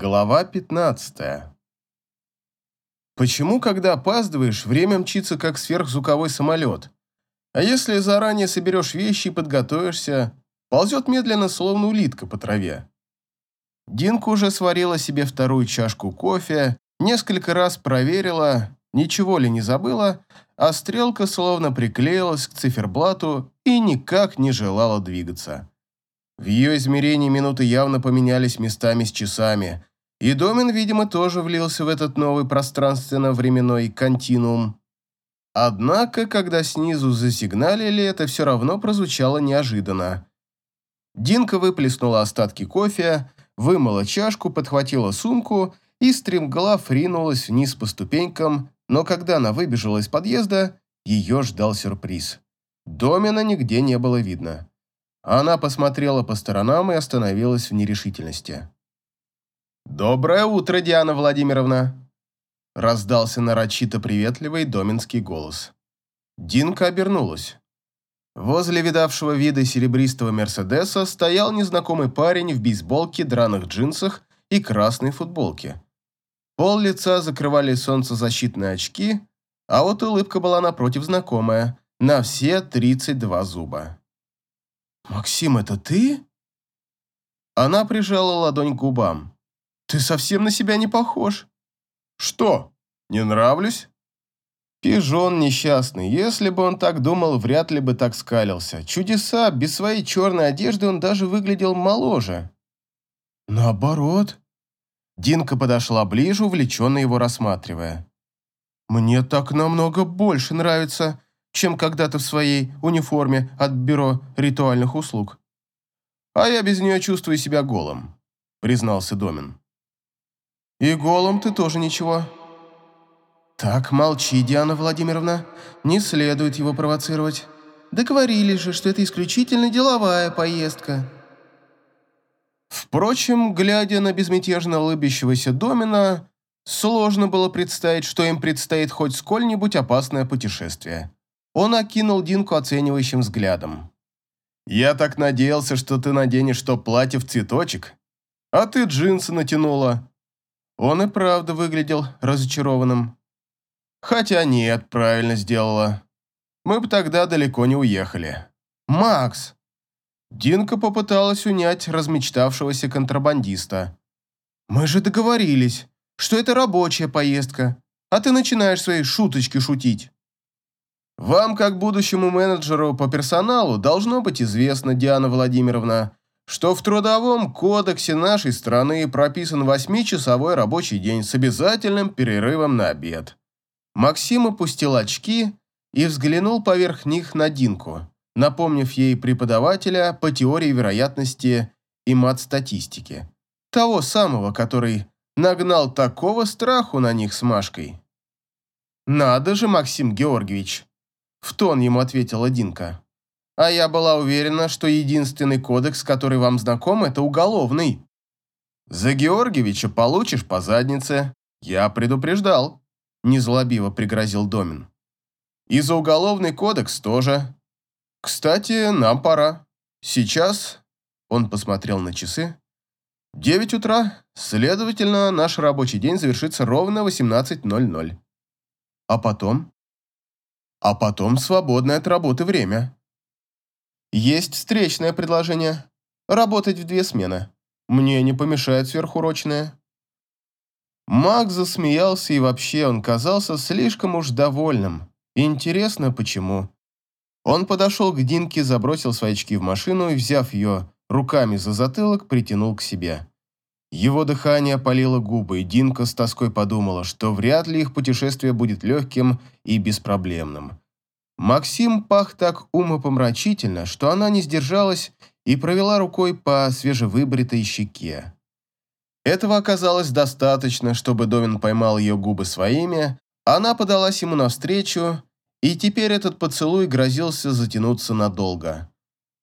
Глава 15. Почему, когда опаздываешь, время мчится как сверхзвуковой самолет? А если заранее соберешь вещи и подготовишься, ползет медленно, словно улитка по траве? Динка уже сварила себе вторую чашку кофе, несколько раз проверила, ничего ли не забыла, а стрелка словно приклеилась к циферблату и никак не желала двигаться. В ее измерении минуты явно поменялись местами с часами, и Домин, видимо, тоже влился в этот новый пространственно-временной континуум. Однако, когда снизу засигналили, это все равно прозвучало неожиданно. Динка выплеснула остатки кофе, вымыла чашку, подхватила сумку и стремглав ринулась вниз по ступенькам, но когда она выбежала из подъезда, ее ждал сюрприз. Домина нигде не было видно. Она посмотрела по сторонам и остановилась в нерешительности. «Доброе утро, Диана Владимировна!» Раздался нарочито приветливый доминский голос. Динка обернулась. Возле видавшего вида серебристого Мерседеса стоял незнакомый парень в бейсболке, драных джинсах и красной футболке. Пол лица закрывали солнцезащитные очки, а вот улыбка была напротив знакомая, на все 32 зуба. «Максим, это ты?» Она прижала ладонь к губам. Ты совсем на себя не похож. Что, не нравлюсь? Пижон несчастный. Если бы он так думал, вряд ли бы так скалился. Чудеса, без своей черной одежды он даже выглядел моложе. Наоборот. Динка подошла ближе, увлеченно его рассматривая. «Мне так намного больше нравится, чем когда-то в своей униформе от бюро ритуальных услуг. А я без нее чувствую себя голым», — признался Домин. И голым ты тоже ничего. Так, молчи, Диана Владимировна. Не следует его провоцировать. Договорились же, что это исключительно деловая поездка. Впрочем, глядя на безмятежно улыбящегося Домина, сложно было представить, что им предстоит хоть сколь-нибудь опасное путешествие. Он окинул Динку оценивающим взглядом. «Я так надеялся, что ты наденешь то платье в цветочек, а ты джинсы натянула, он и правда выглядел разочарованным. Хотя нет, правильно сделала. Мы бы тогда далеко не уехали. Макс! Динка попыталась унять размечтавшегося контрабандиста. Мы же договорились, что это рабочая поездка, а ты начинаешь свои шуточки шутить. Вам, как будущему менеджеру по персоналу, должно быть известно, Диана Владимировна, что в Трудовом кодексе нашей страны прописан восьмичасовой рабочий день с обязательным перерывом на обед. Максим опустил очки и взглянул поверх них на Динку, напомнив ей преподавателя по теории вероятности и мат-статистики. Того самого, который нагнал такого страху на них с Машкой. «Надо же, Максим Георгиевич!» – в тон ему ответила Динка. А я была уверена, что единственный кодекс, который вам знаком, это уголовный. За Георгиевича получишь по заднице. Я предупреждал. Незлобиво пригрозил Домин. И за уголовный кодекс тоже. Кстати, нам пора. Сейчас, он посмотрел на часы, 9 утра, следовательно, наш рабочий день завершится ровно 18.00. А потом? А потом свободное от работы время. Есть встречное предложение. Работать в две смены. Мне не помешает сверхурочное. Маг засмеялся, и вообще он казался слишком уж довольным. Интересно, почему? Он подошел к Динке, забросил свои очки в машину и, взяв ее руками за затылок, притянул к себе. Его дыхание опалило губы, и Динка с тоской подумала, что вряд ли их путешествие будет легким и беспроблемным. Максим пах так умопомрачительно, что она не сдержалась и провела рукой по свежевыбритой щеке. Этого оказалось достаточно, чтобы Домин поймал ее губы своими, она подалась ему навстречу, и теперь этот поцелуй грозился затянуться надолго.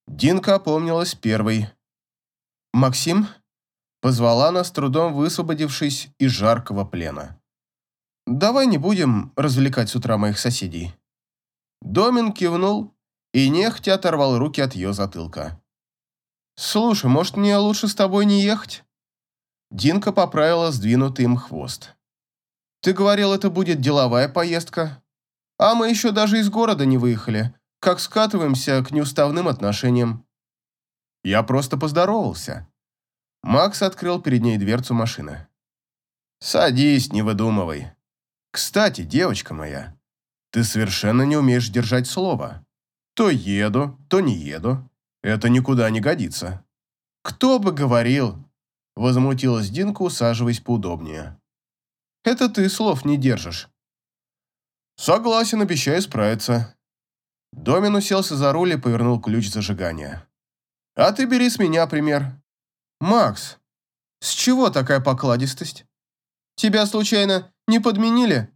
Динка опомнилась первой. «Максим?» – позвала она, с трудом высвободившись из жаркого плена. «Давай не будем развлекать с утра моих соседей». Домин кивнул и нехотя оторвал руки от ее затылка. «Слушай, может, мне лучше с тобой не ехать?» Динка поправила сдвинутый им хвост. «Ты говорил, это будет деловая поездка. А мы еще даже из города не выехали, как скатываемся к неуставным отношениям». Я просто поздоровался. Макс открыл перед ней дверцу машины. «Садись, не выдумывай. Кстати, девочка моя, ты совершенно не умеешь держать слово. То еду, то не еду. Это никуда не годится». «Кто бы говорил?» – возмутилась Динка, усаживаясь поудобнее. «Это ты слов не держишь». «Согласен, обещаю справиться». Домин уселся за руль и повернул ключ зажигания. «А ты бери с меня пример». «Макс, с чего такая покладистость? Тебя, случайно, не подменили?»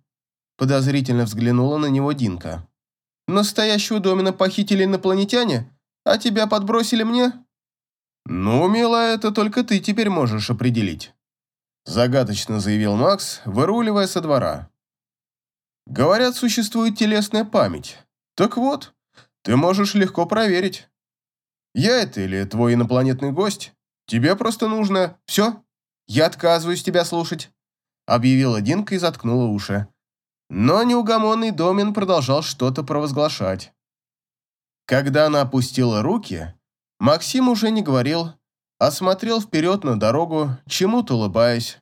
Подозрительно взглянула на него Динка. «Настоящего Домина похитили инопланетяне, а тебя подбросили мне?» «Ну, милая, это только ты теперь можешь определить», загадочно заявил Макс, выруливая со двора. «Говорят, существует телесная память. Так вот, ты можешь легко проверить. Я это или твой инопланетный гость? Тебе просто нужно... Все, я отказываюсь тебя слушать», объявила Динка и заткнула уши. Но неугомонный Домин продолжал что-то провозглашать. Когда она опустила руки, Максим уже не говорил, а смотрел вперед на дорогу, чему-то улыбаясь.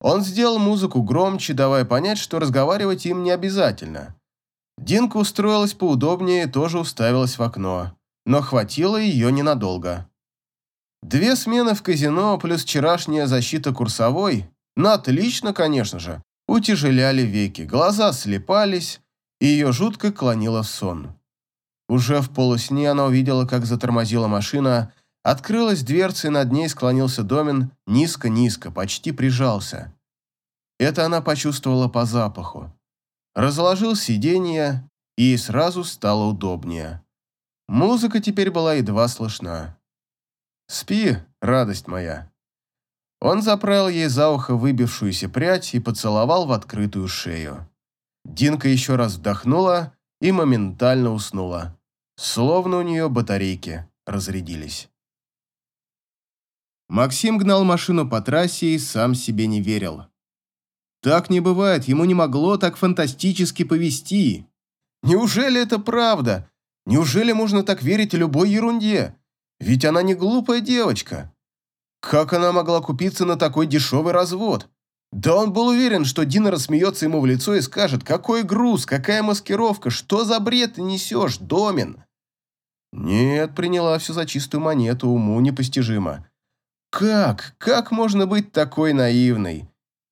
Он сделал музыку громче, давая понять, что разговаривать им не обязательно. Динка устроилась поудобнее и тоже уставилась в окно, но хватило ее ненадолго. Две смены в казино плюс вчерашняя защита курсовой, ну отлично, конечно же, утяжеляли веки, глаза слепались, и ее жутко клонило в сон. Уже в полусне она увидела, как затормозила машина, открылась дверца, и над ней склонился Домин низко-низко, почти прижался. Это она почувствовала по запаху. Разложил сиденье, и ей сразу стало удобнее. Музыка теперь была едва слышна. «Спи, радость моя». Он заправил ей за ухо выбившуюся прядь и поцеловал в открытую шею. Динка еще раз вдохнула и моментально уснула, словно у нее батарейки разрядились. Максим гнал машину по трассе и сам себе не верил. Так не бывает, ему не могло так фантастически повести. Неужели это правда? Неужели можно так верить любой ерунде? Ведь она не глупая девочка. Как она могла купиться на такой дешевый развод? Да он был уверен, что Дина рассмеется ему в лицо и скажет, какой груз, какая маскировка, что за бред ты несешь, Домин? Нет, приняла все за чистую монету, уму непостижимо. Как? Как можно быть такой наивной?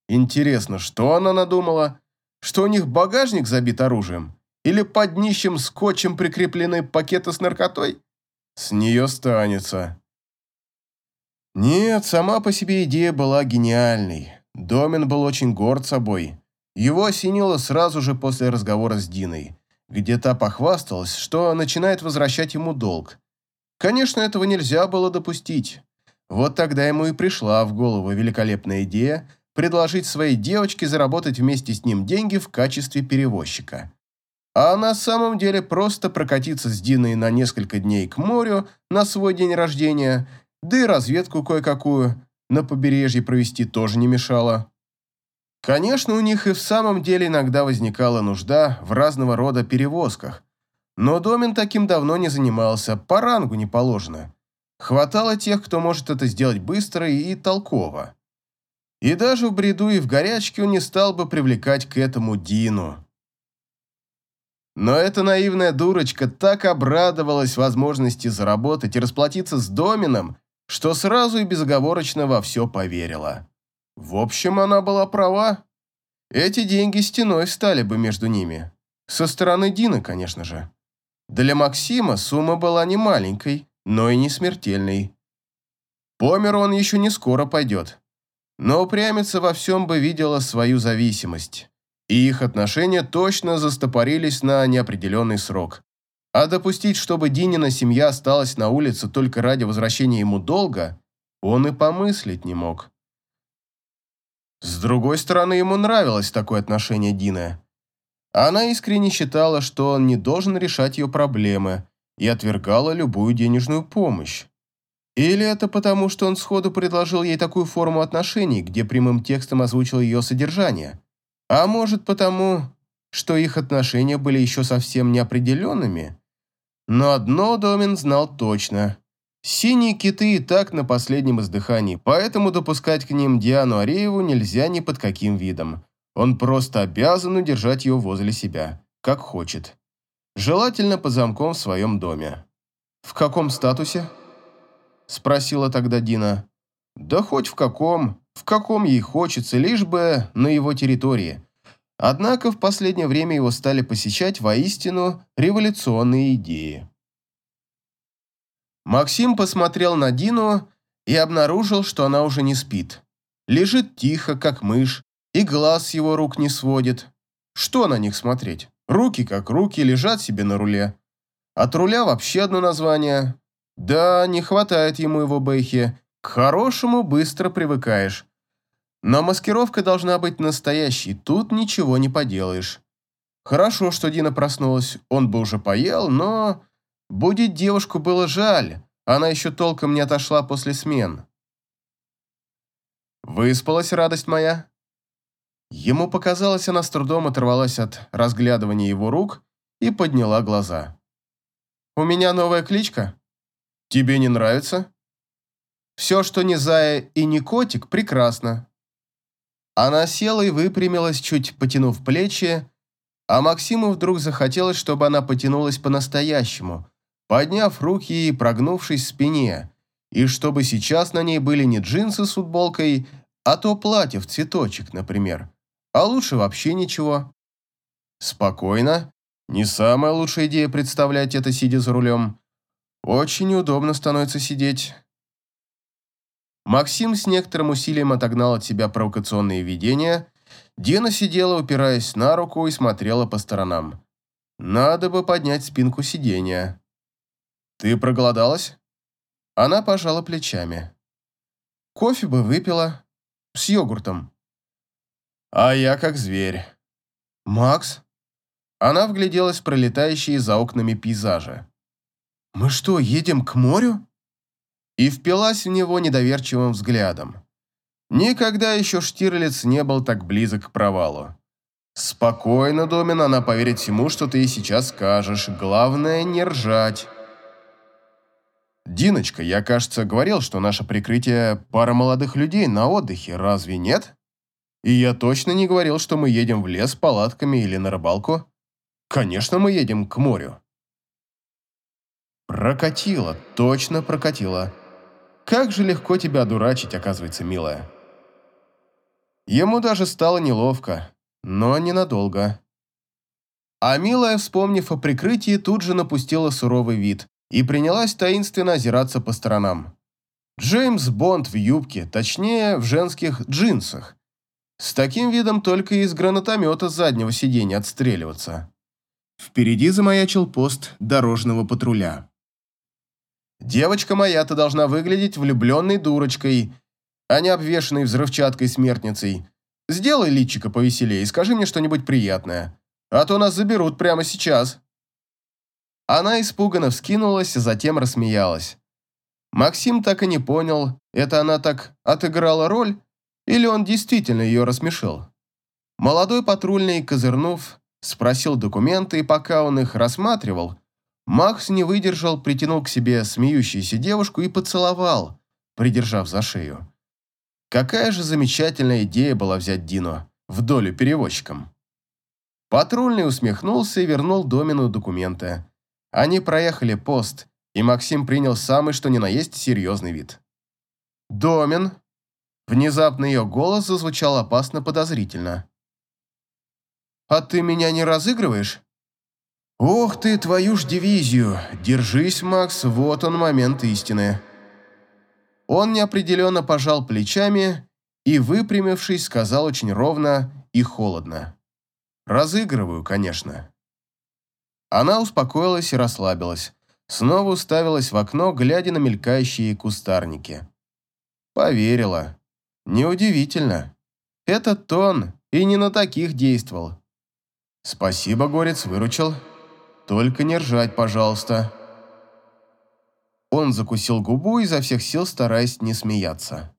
Интересно, что она надумала? Что у них багажник забит оружием? Или под днищем скотчем прикреплены пакеты с наркотой? С нее станется. Нет, сама по себе идея была гениальной. Домин был очень горд собой. Его осенило сразу же после разговора с Диной, где та похвасталась, что начинает возвращать ему долг. Конечно, этого нельзя было допустить. Вот тогда ему и пришла в голову великолепная идея предложить своей девочке заработать вместе с ним деньги в качестве перевозчика. А на самом деле просто прокатиться с Диной на несколько дней к морю на свой день рождения, да и разведку кое-какую – на побережье провести тоже не мешало. Конечно, у них и в самом деле иногда возникала нужда в разного рода перевозках, но Домин таким давно не занимался, по рангу не положено. Хватало тех, кто может это сделать быстро и толково. И даже в бреду и в горячке он не стал бы привлекать к этому Дину. Но эта наивная дурочка так обрадовалась возможности заработать и расплатиться с Домином, что сразу и безоговорочно во все поверила. В общем, она была права. Эти деньги стеной стали бы между ними. Со стороны Дины, конечно же. Для Максима сумма была не маленькой, но и не смертельной. По миру он еще не скоро пойдет. Но упрямиться во всем бы видела свою зависимость. И их отношения точно застопорились на неопределенный срок. А допустить, чтобы Динина семья осталась на улице только ради возвращения ему долга, он и помыслить не мог. С другой стороны, ему нравилось такое отношение Дины. Она искренне считала, что он не должен решать ее проблемы и отвергала любую денежную помощь. Или это потому, что он сходу предложил ей такую форму отношений, где прямым текстом озвучил ее содержание? А может потому, что их отношения были еще совсем неопределенными? Но одно Домин знал точно. Синие киты и так на последнем издыхании, поэтому допускать к ним Диану Арееву нельзя ни под каким видом. Он просто обязан удержать ее возле себя, как хочет. Желательно под замком в своем доме. «В каком статусе?» – спросила тогда Дина. «Да хоть в каком, в каком ей хочется, лишь бы на его территории». Однако в последнее время его стали посещать воистину революционные идеи. Максим посмотрел на Дину и обнаружил, что она уже не спит. Лежит тихо, как мышь, и глаз его рук не сводит. Что на них смотреть? Руки как руки, лежат себе на руле. От руля вообще одно название. Да, не хватает ему его бэхи. К хорошему быстро привыкаешь. Но маскировка должна быть настоящей, тут ничего не поделаешь. Хорошо, что Дина проснулась, он бы уже поел, но... Будить девушку было жаль, она еще толком не отошла после смен. «Выспалась, радость моя?» Ему показалось, она с трудом оторвалась от разглядывания его рук и подняла глаза. «У меня новая кличка. Тебе не нравится?» «Все, что не зая и не котик, прекрасно». Она села и выпрямилась, чуть потянув плечи, а Максиму вдруг захотелось, чтобы она потянулась по-настоящему, подняв руки и прогнувшись в спине, и чтобы сейчас на ней были не джинсы с футболкой, а то платье в цветочек, например, а лучше вообще ничего. Спокойно. Не самая лучшая идея представлять это, сидя за рулем. Очень неудобно становится сидеть. Максим с некоторым усилием отогнал от себя провокационные видения. Дина сидела, упираясь на руку, и смотрела по сторонам. Надо бы поднять спинку сиденья. «Ты проголодалась?» Она пожала плечами. «Кофе бы выпила. С йогуртом». А я как зверь. Макс? Она вгляделась в пролетающие за окнами пейзажи. Мы что, едем к морю? И впилась в него недоверчивым взглядом. Никогда еще Штирлиц не был так близок к провалу. Спокойно, Домин, она поверит всему, что ты сейчас скажешь. Главное, не ржать. Диночка, я, кажется, говорил, что наше прикрытие – пара молодых людей на отдыхе, разве нет? И я точно не говорил, что мы едем в лес палатками или на рыбалку. Конечно, мы едем к морю. Прокатило, точно прокатило. Как же легко тебя дурачить, оказывается, милая. Ему даже стало неловко, но ненадолго. А милая, вспомнив о прикрытии, тут же напустила суровый вид и принялась таинственно озираться по сторонам. Джеймс Бонд в юбке, точнее, в женских джинсах, с таким видом только из гранатомета заднего сиденья отстреливаться. Впереди замаячил пост дорожного патруля. «Девочка моя-то должна выглядеть влюбленной дурочкой, а не обвешанной взрывчаткой смертницей. Сделай личико повеселее и скажи мне что-нибудь приятное, а то нас заберут прямо сейчас». Она испуганно вскинулась, а затем рассмеялась. Максим так и не понял, это она так отыграла роль или он действительно ее рассмешил? Молодой патрульный, козырнув, спросил документы, и пока он их рассматривал, Макс не выдержал, притянул к себе смеющуюся девушку и поцеловал, придержав за шею. Какая же замечательная идея была взять Дину в долю перевозчиком. Патрульный усмехнулся и вернул Домину документы. Они проехали пост, и Максим принял самый что ни на есть серьезный вид. «Домин», Внезапно ее голос зазвучал опасно подозрительно. «А ты меня не разыгрываешь?» «Ох ты, твою ж дивизию! Держись, Макс, вот он момент истины!» Он неопределенно пожал плечами и, выпрямившись, сказал очень ровно и холодно. «Разыгрываю, конечно». Она успокоилась и расслабилась, снова уставилась в окно, глядя на мелькающие кустарники. Поверила. Неудивительно. Этот тон и не на таких действовал. Спасибо, Горец, выручил. Только не ржать, пожалуйста. Он закусил губу изо всех сил, стараясь не смеяться.